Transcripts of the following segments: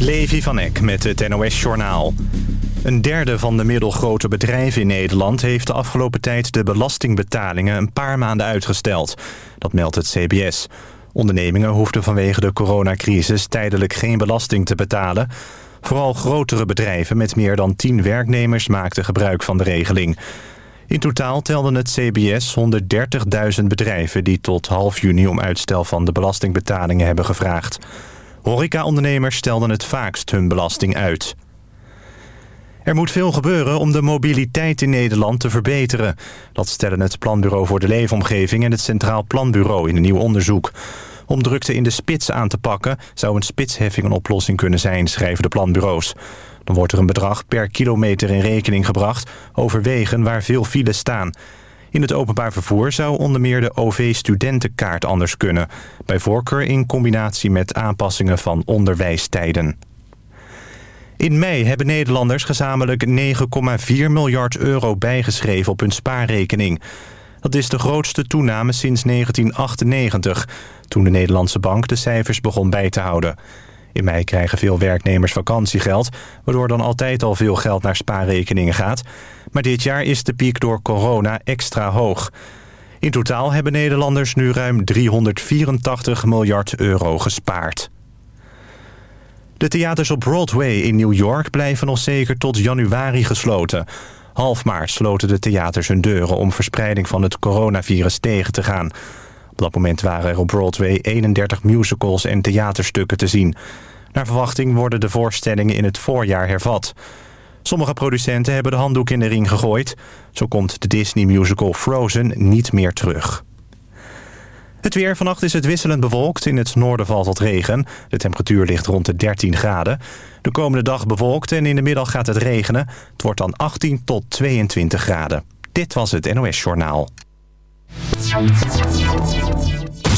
Levi van Eck met het NOS-journaal. Een derde van de middelgrote bedrijven in Nederland... heeft de afgelopen tijd de belastingbetalingen een paar maanden uitgesteld. Dat meldt het CBS. Ondernemingen hoefden vanwege de coronacrisis tijdelijk geen belasting te betalen. Vooral grotere bedrijven met meer dan 10 werknemers maakten gebruik van de regeling. In totaal telden het CBS 130.000 bedrijven... die tot half juni om uitstel van de belastingbetalingen hebben gevraagd. Horeca-ondernemers stelden het vaakst hun belasting uit. Er moet veel gebeuren om de mobiliteit in Nederland te verbeteren. Dat stellen het Planbureau voor de Leefomgeving en het Centraal Planbureau in een nieuw onderzoek. Om drukte in de spits aan te pakken zou een spitsheffing een oplossing kunnen zijn, schrijven de planbureaus. Dan wordt er een bedrag per kilometer in rekening gebracht over wegen waar veel files staan. In het openbaar vervoer zou onder meer de OV-studentenkaart anders kunnen. Bij voorkeur in combinatie met aanpassingen van onderwijstijden. In mei hebben Nederlanders gezamenlijk 9,4 miljard euro bijgeschreven op hun spaarrekening. Dat is de grootste toename sinds 1998, toen de Nederlandse bank de cijfers begon bij te houden. In mei krijgen veel werknemers vakantiegeld... waardoor dan altijd al veel geld naar spaarrekeningen gaat. Maar dit jaar is de piek door corona extra hoog. In totaal hebben Nederlanders nu ruim 384 miljard euro gespaard. De theaters op Broadway in New York blijven nog zeker tot januari gesloten. Half maart sloten de theaters hun deuren om verspreiding van het coronavirus tegen te gaan. Dat moment waren er op Broadway 31 musicals en theaterstukken te zien. Naar verwachting worden de voorstellingen in het voorjaar hervat. Sommige producenten hebben de handdoek in de ring gegooid. Zo komt de Disney-musical Frozen niet meer terug. Het weer. Vannacht is het wisselend bewolkt. In het noorden valt wat regen. De temperatuur ligt rond de 13 graden. De komende dag bewolkt en in de middag gaat het regenen. Het wordt dan 18 tot 22 graden. Dit was het NOS Journaal.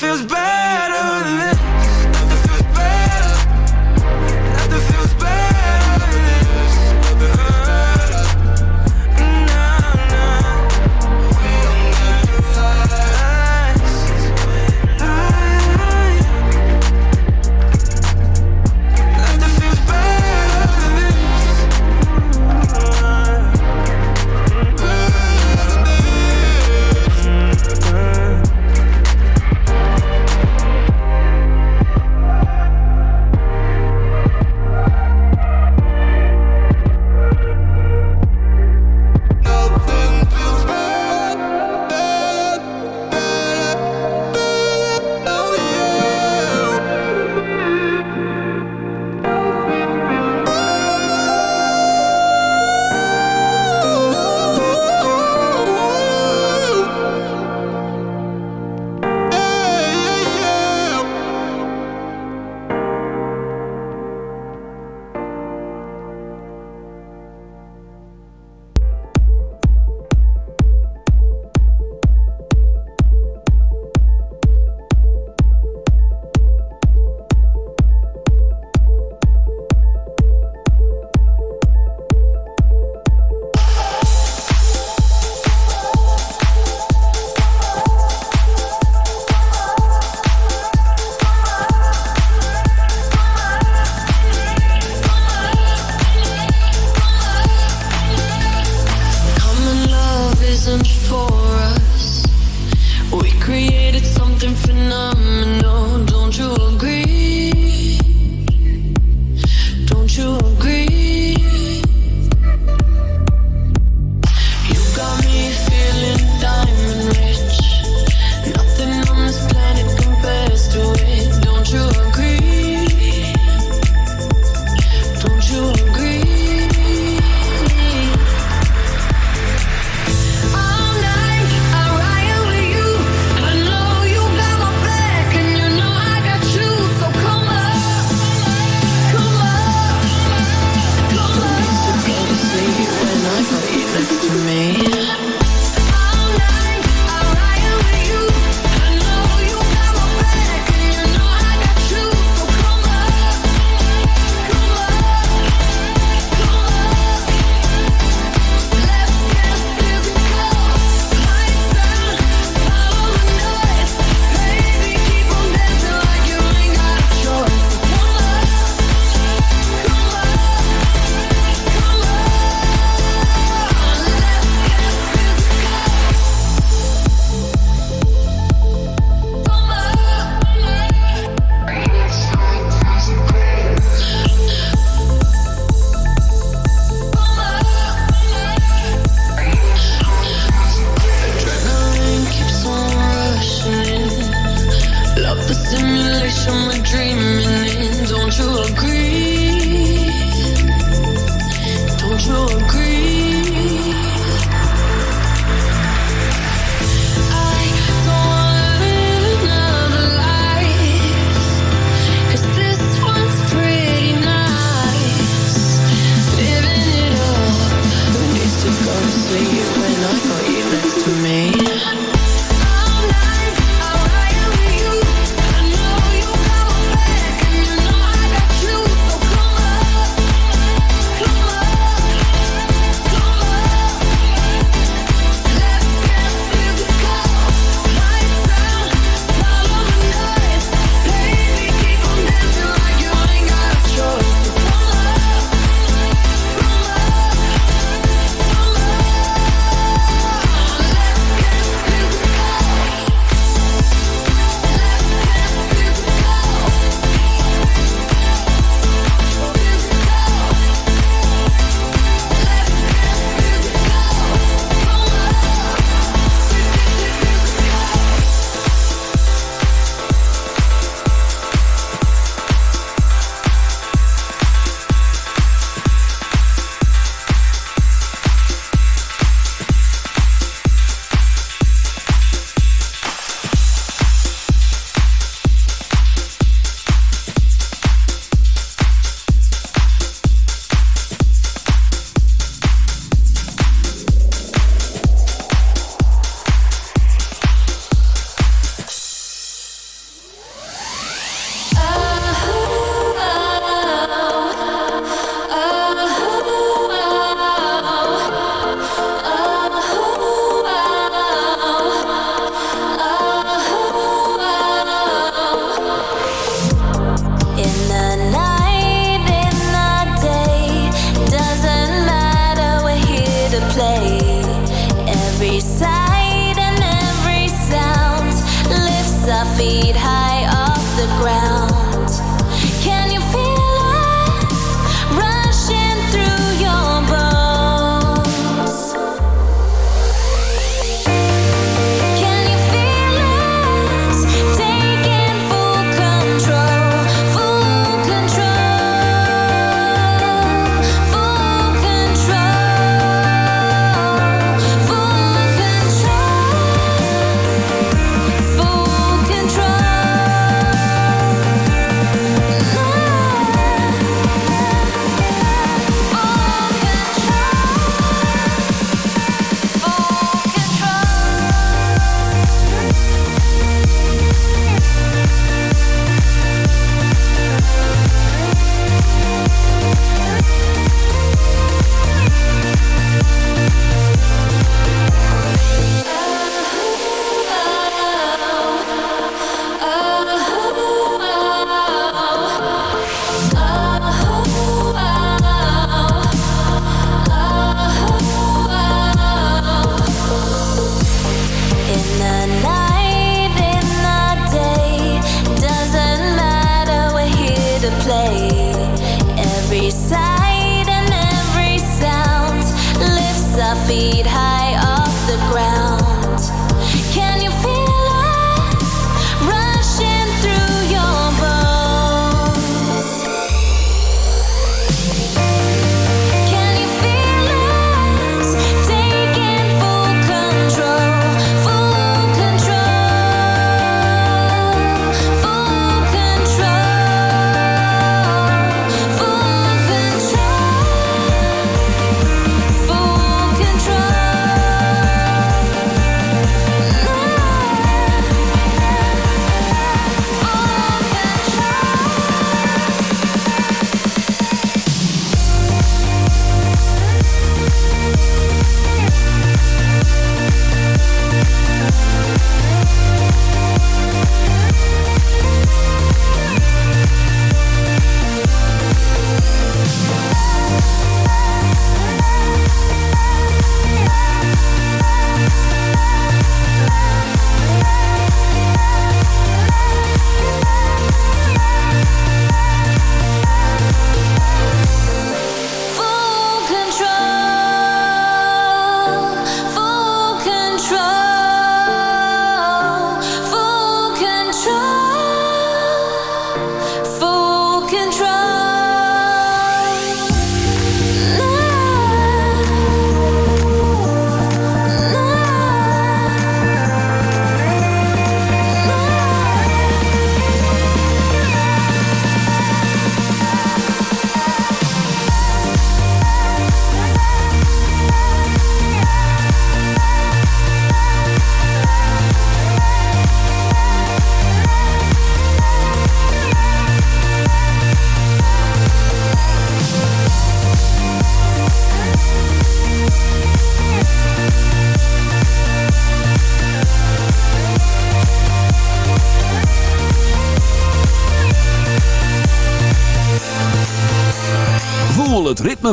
feels better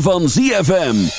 van ZFM.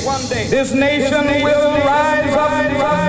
Day, this nation will rise up,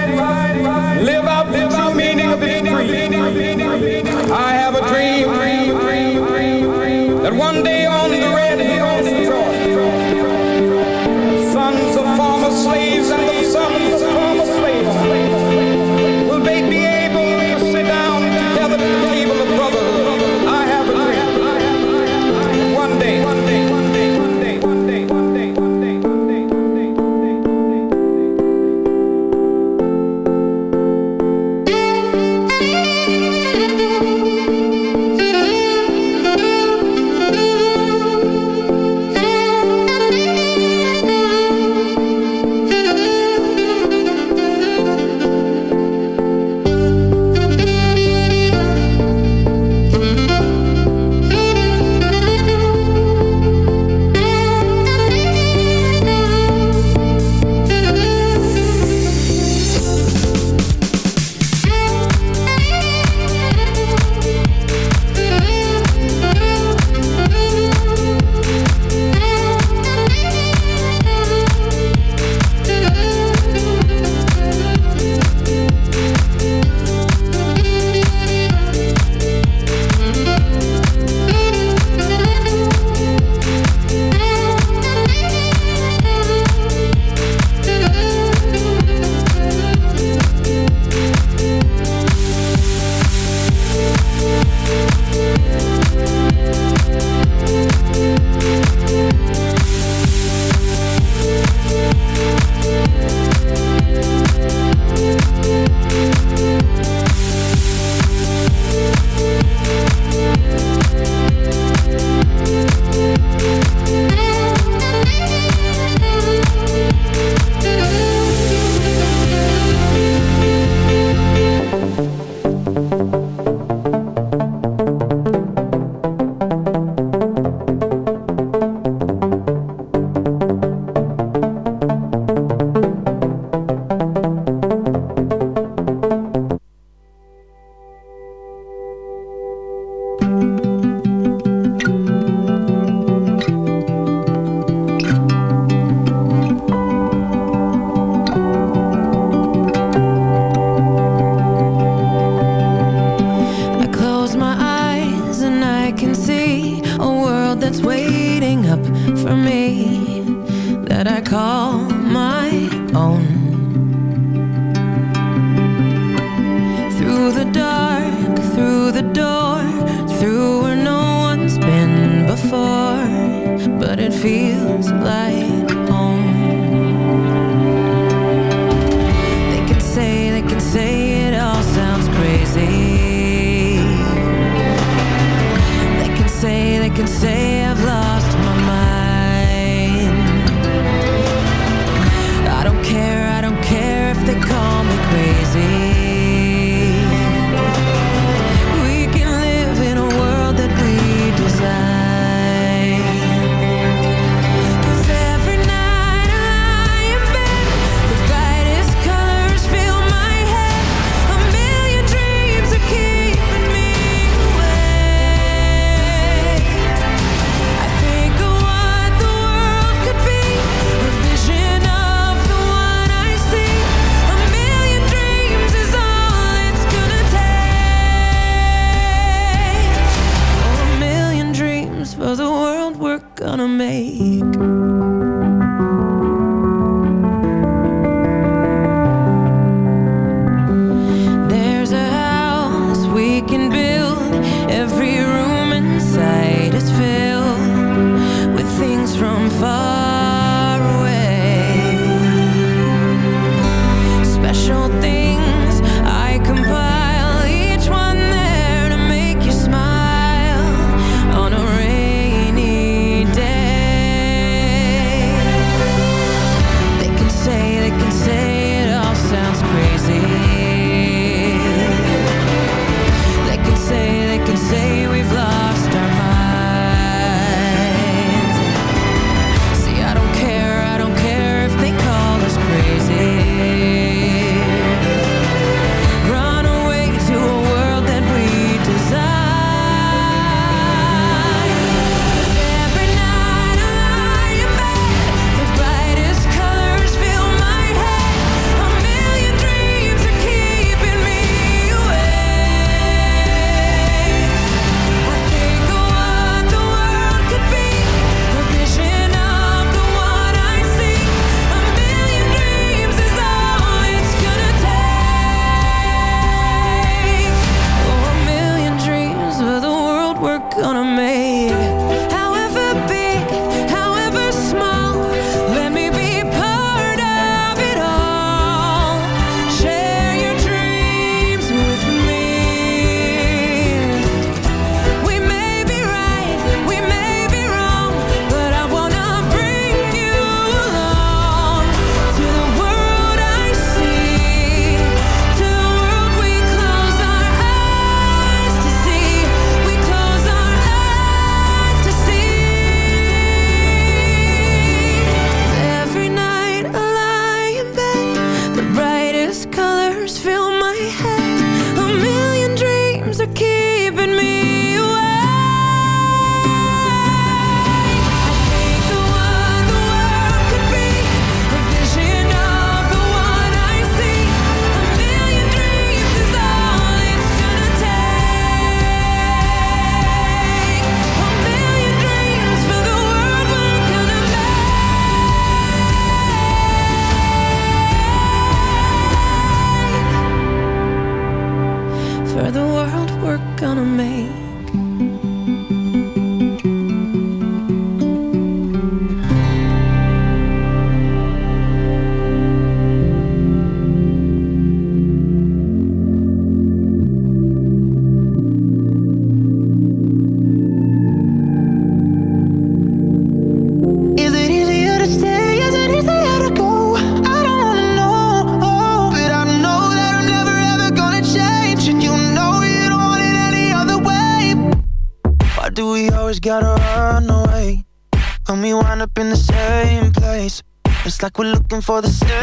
for the stir